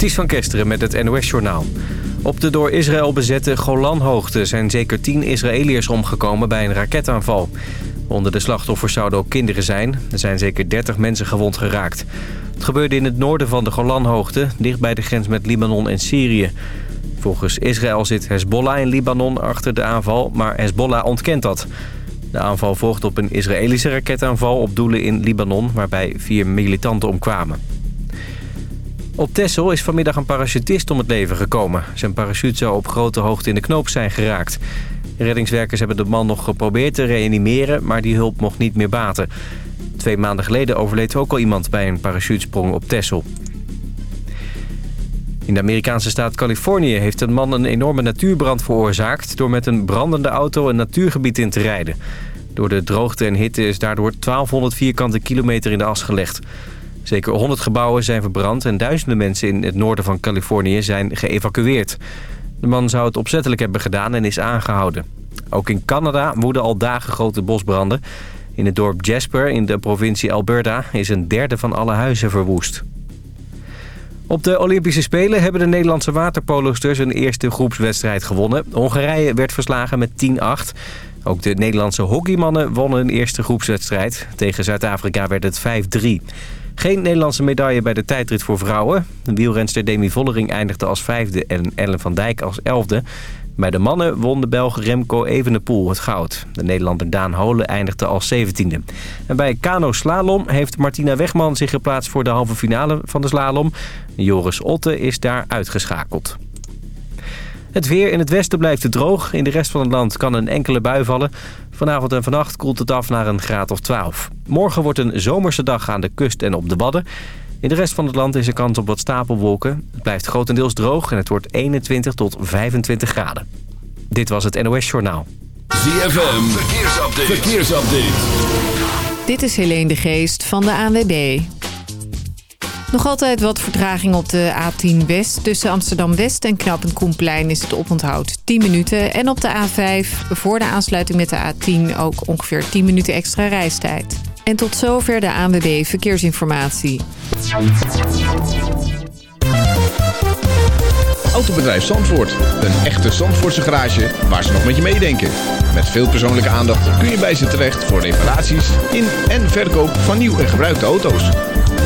Ties van Kesteren met het NOS-journaal. Op de door Israël bezette Golanhoogte zijn zeker tien Israëliërs omgekomen bij een raketaanval. Onder de slachtoffers zouden ook kinderen zijn. Er zijn zeker 30 mensen gewond geraakt. Het gebeurde in het noorden van de Golanhoogte, dicht bij de grens met Libanon en Syrië. Volgens Israël zit Hezbollah in Libanon achter de aanval, maar Hezbollah ontkent dat. De aanval volgt op een Israëlische raketaanval op doelen in Libanon... waarbij vier militanten omkwamen. Op Texel is vanmiddag een parachutist om het leven gekomen. Zijn parachute zou op grote hoogte in de knoop zijn geraakt. Reddingswerkers hebben de man nog geprobeerd te reanimeren... maar die hulp mocht niet meer baten. Twee maanden geleden overleed ook al iemand bij een parachutesprong op Texel. In de Amerikaanse staat Californië heeft een man een enorme natuurbrand veroorzaakt... door met een brandende auto een natuurgebied in te rijden. Door de droogte en hitte is daardoor 1200 vierkante kilometer in de as gelegd. Zeker 100 gebouwen zijn verbrand en duizenden mensen in het noorden van Californië zijn geëvacueerd. De man zou het opzettelijk hebben gedaan en is aangehouden. Ook in Canada woeden al dagen grote bosbranden. In het dorp Jasper in de provincie Alberta is een derde van alle huizen verwoest. Op de Olympische Spelen hebben de Nederlandse waterpolosters een eerste groepswedstrijd gewonnen. Hongarije werd verslagen met 10-8. Ook de Nederlandse hockeymannen wonnen een eerste groepswedstrijd. Tegen Zuid-Afrika werd het 5-3. Geen Nederlandse medaille bij de tijdrit voor vrouwen. De wielrenster Demi Vollering eindigde als vijfde en Ellen van Dijk als elfde. Bij de mannen won de Belg Remco Evenepoel het goud. De Nederlander Daan Holen eindigde als zeventiende. En bij Kano Slalom heeft Martina Wegman zich geplaatst voor de halve finale van de slalom. Joris Otte is daar uitgeschakeld. Het weer in het westen blijft het droog. In de rest van het land kan een enkele bui vallen. Vanavond en vannacht koelt het af naar een graad of 12. Morgen wordt een zomerse dag aan de kust en op de Wadden. In de rest van het land is er kans op wat stapelwolken. Het blijft grotendeels droog en het wordt 21 tot 25 graden. Dit was het NOS Journaal. ZFM, verkeersupdate. verkeersupdate. Dit is Helene de Geest van de ANWB. Nog altijd wat vertraging op de A10 West. Tussen Amsterdam-West en Knappen Koenplein is het oponthoud 10 minuten. En op de A5 voor de aansluiting met de A10 ook ongeveer 10 minuten extra reistijd. En tot zover de ANWB Verkeersinformatie. Autobedrijf Zandvoort. Een echte Zandvoortse garage waar ze nog met je meedenken. Met veel persoonlijke aandacht kun je bij ze terecht voor reparaties in en verkoop van nieuw en gebruikte auto's.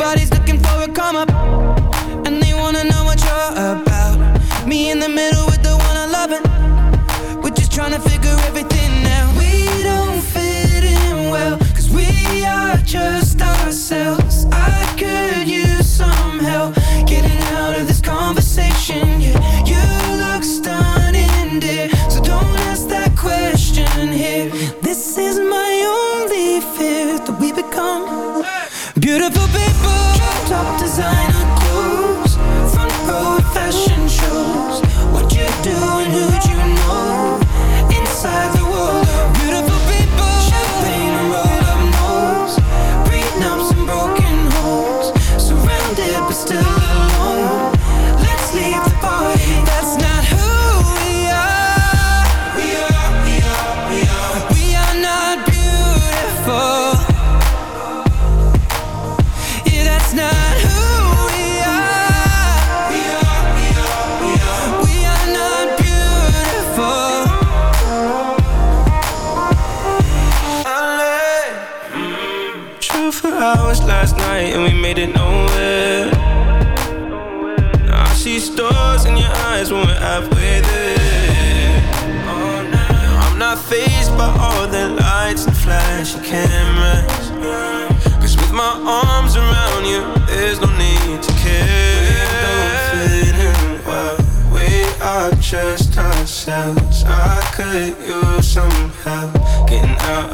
Everybody's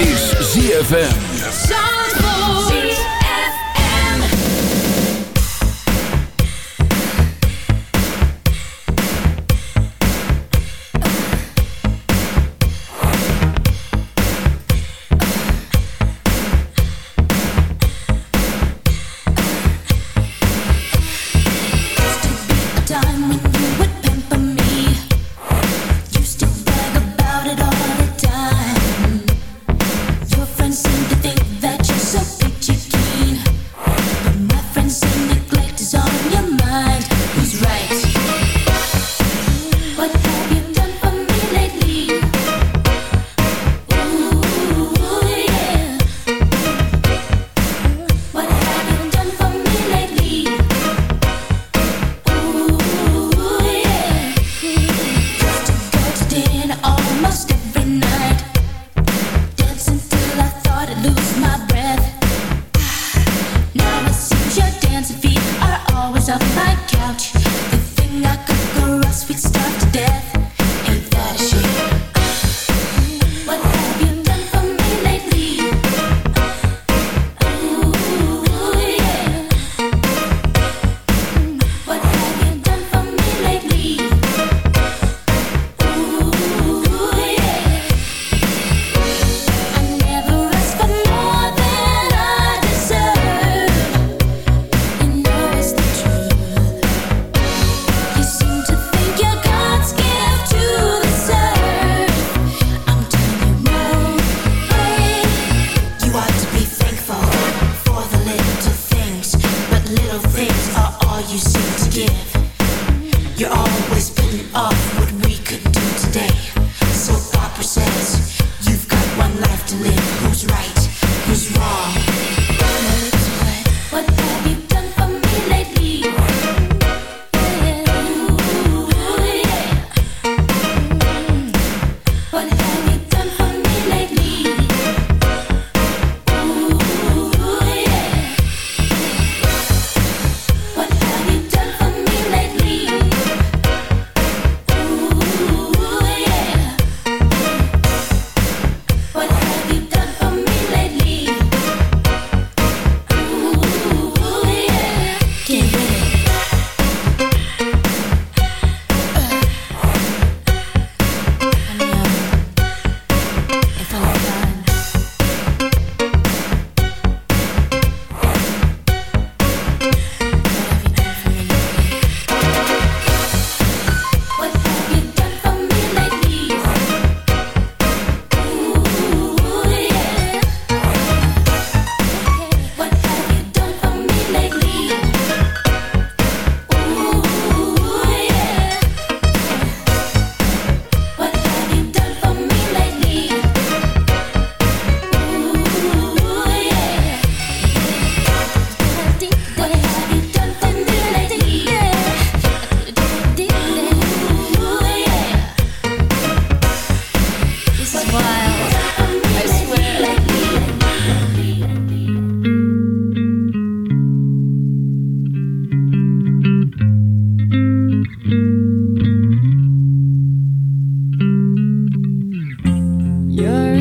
is ZFM. little things are all you seem to give. You're always putting off me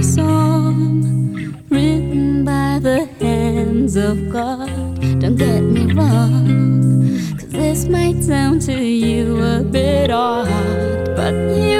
a song written by the hands of God. Don't get me wrong, cause this might sound to you a bit odd, but you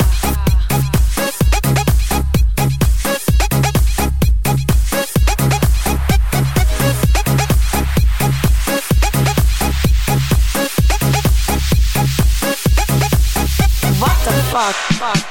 Fuck? fuck?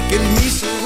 making me surrender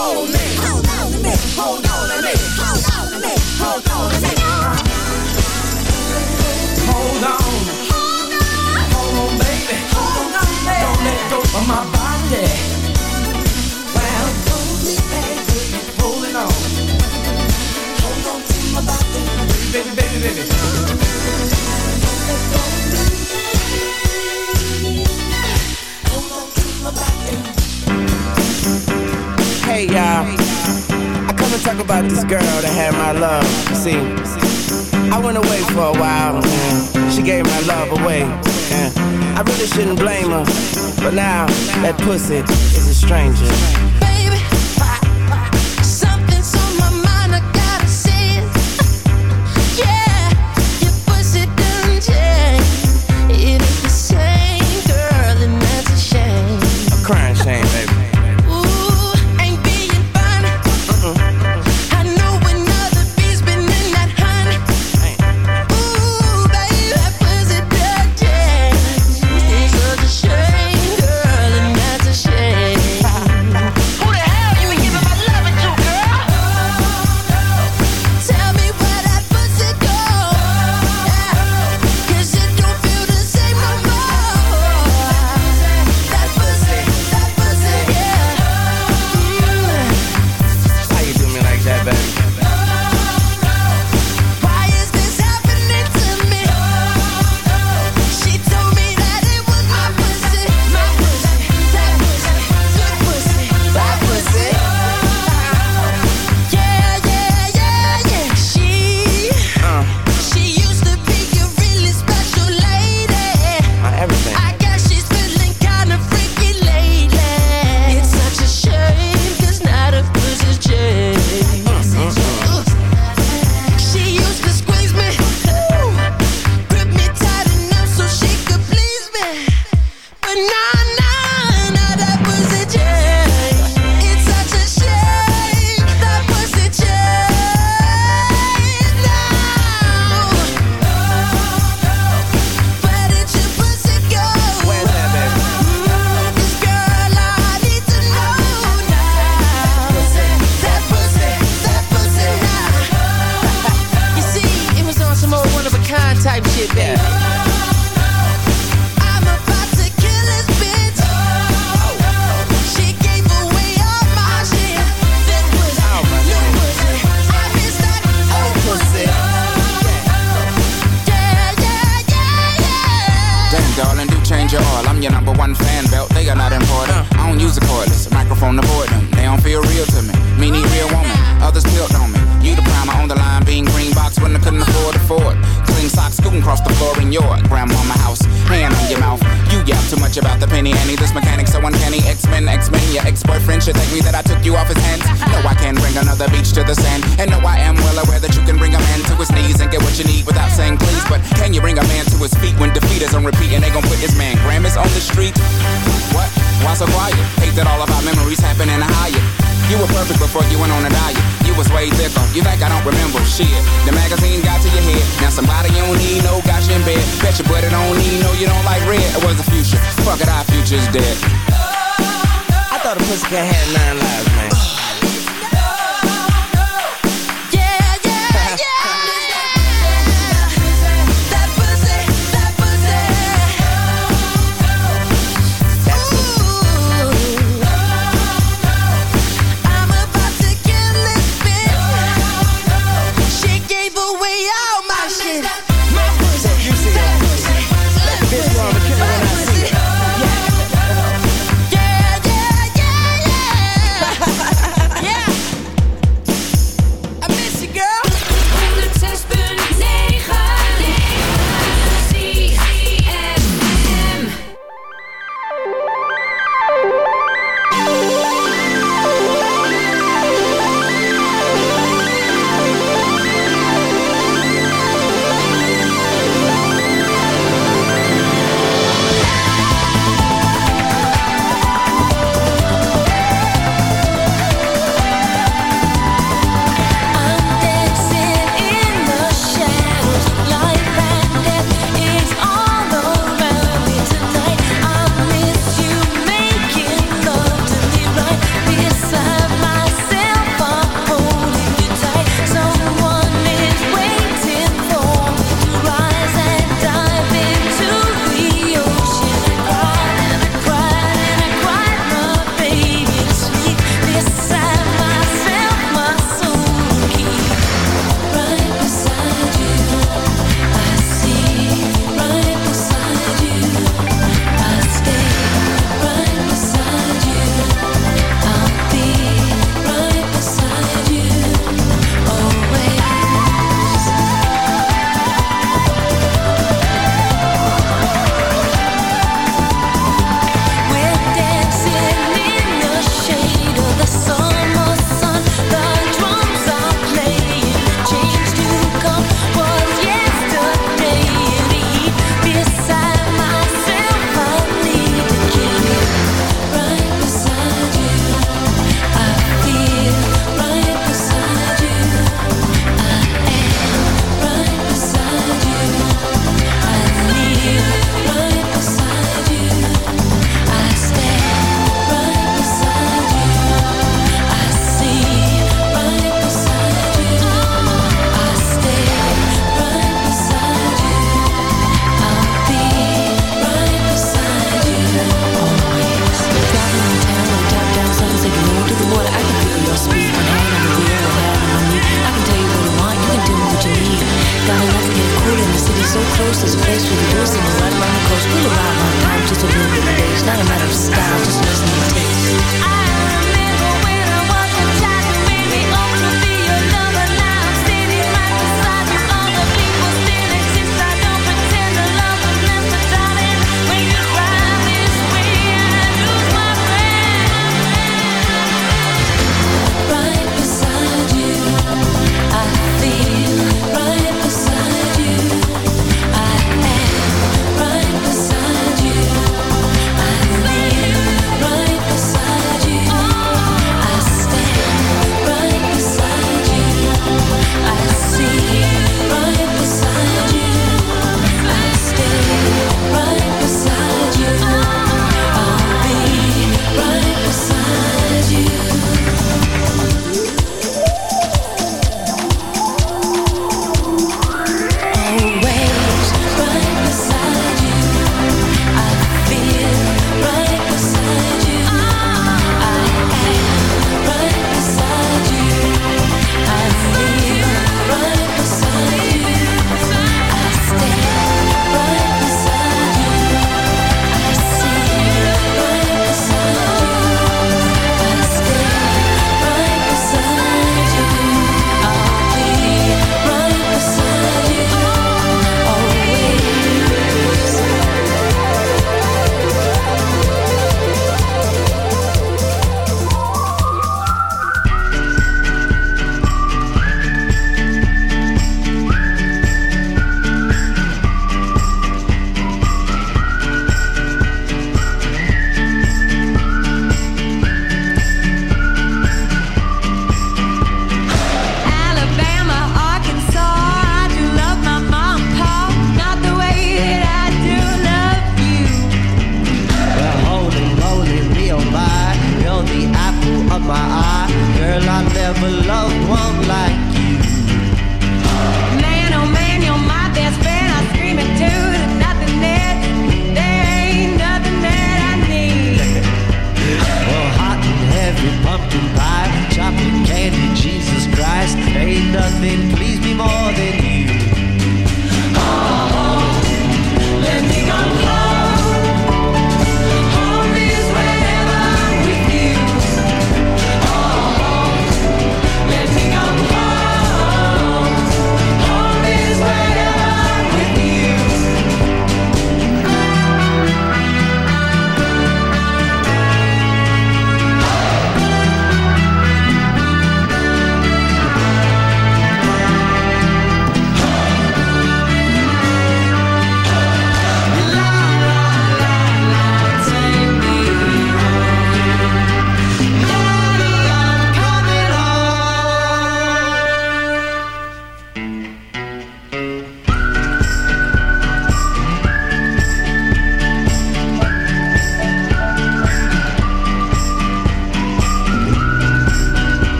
on to me. Hold on to me. Hold on to me. Hold on to me. Hold on to me. Hold on. Hold on. Hold on, baby. Hold on, baby. My body. Hold baby. On. Hold on to my body. Baby, baby, baby. Hold on to my body. Hey y'all, I come and talk about this girl that had my love. See, I went away for a while. She gave my love away. I really shouldn't blame her, but now that pussy is a stranger.